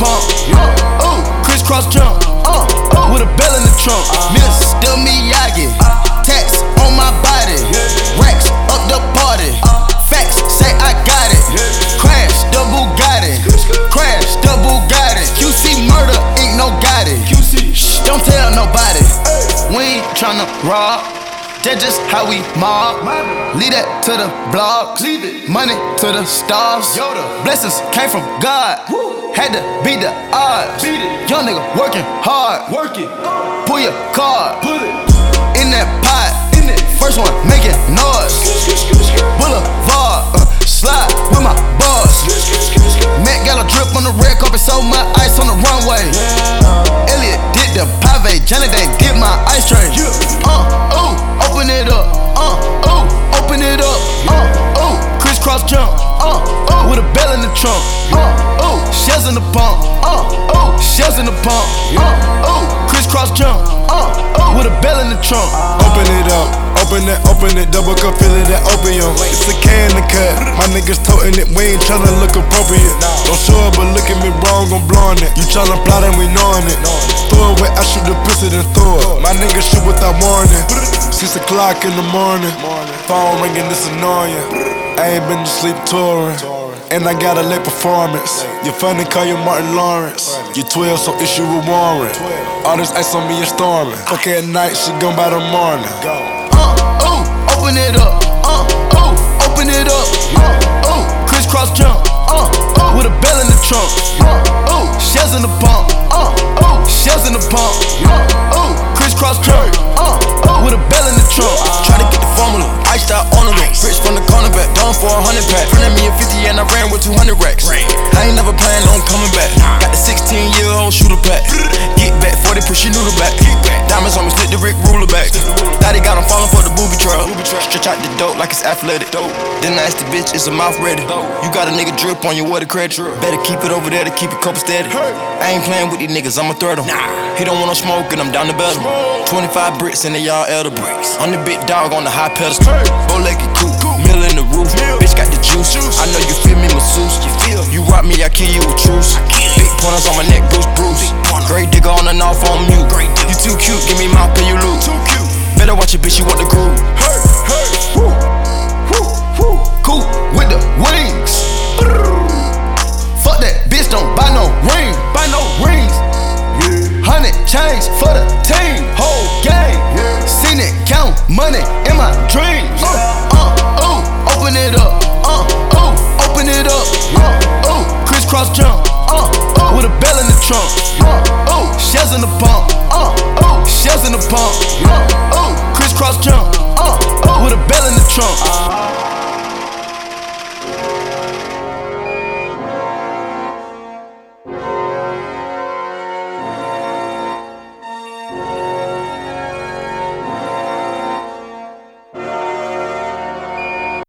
pump. Uh, ooh, crisscross jump. Uh, ooh, with a bell in the trunk. Mr. Miyagi, tax on my body, racks up the party. Facts say I got it. Crash the Bugatti. Crash the Bugatti. QC murder ain't no Gotti. Shh, don't tell nobody. We ain't tryna rob. That's just how we mob. Leave that to the blogs. Money to the stars. Blessings came from God. Had to beat the odds. Young nigga working hard. Work it. Pull your card. In that pot. First one making noise. Boulevard. Uh, slide with my boss. Matt got a drip on the red carpet, so my ice on the runway. Elliot did the pave, Johnny Dang did my ice train. Uh, ooh, open it up. Uh, ooh, open it up. Uh, ooh, crisscross jump. Uh, ooh, with a bell in the trunk. Uh, shells in the pump. Uh, ooh, shells in the pump. Uh, ooh, crisscross jump. Uh, ooh, with a bell in the trunk. Open it up, open it, open it, double cup, fill it that opium. It's a can to cut. My niggas toting it, we ain't tryna look appropriate. Don't show up, but look at me wrong, I'm blowing it. You tryna plot and we knowing it. Throw it I shoot the pussy, and throw it. My niggas shoot without warning. Six o'clock in the morning, phone ringing, this annoying. I ain't been to sleep touring. And I got a late performance. You funny, call you Martin Lawrence. You 12, so issue a warrant. All this ice on me is storming. Fuck at night, she gone by the morning. Uh, ooh, open it up. Uh, ooh, open it up. Uh, ooh, crisscross jump. Uh, ooh, with a bell in the trunk. Uh, ooh, shells in the pump. Uh, ooh, shells in the pump. Uh, ooh, crisscross jump. Uh, ooh, with a bell in the trunk. Try to get the formula, iced out on the. Rich from the cornerback, done for a hundred pack. Front me a 50 and I ran with 200 racks. I ain't never planned on coming back. Got the 16 year old shooter pack. Get back, 40 push your noodle back. Diamonds on me, split the Rick ruler back. Daddy got him falling for the booby trap. Stretch out the dope like it's athletic. Then I asked the bitch, is the mouth ready? You got a nigga drip on your water credit. Better keep it over there to keep it couple steady. I ain't playing with these niggas, I'ma threat 'em. He don't want no smoke and I'm down to battle. 25 bricks and they all elder bricks. I'm the big dog on the high pedestal. Bow legged juice. I know you feel me, masseuse. You rock me, I kill you with truce. Big pointers on my neck, Bruce Bruce. Great digger on and off on mute. You too cute, give me mouth, pay you lose. Better watch your bitch, you want the groove. Hey, hey, Woo, woo, woo. Cool with the wings. Fuck that bitch, don't buy no ring. Buy no rings. Hundred chains for the team, whole game. Seen it count money in my dreams. Trunk. Uh, ooh, shells in the pump. Uh, ooh, shells in the pump. Uh, ooh, crisscross jump. Uh, ooh, with a bell in the trunk.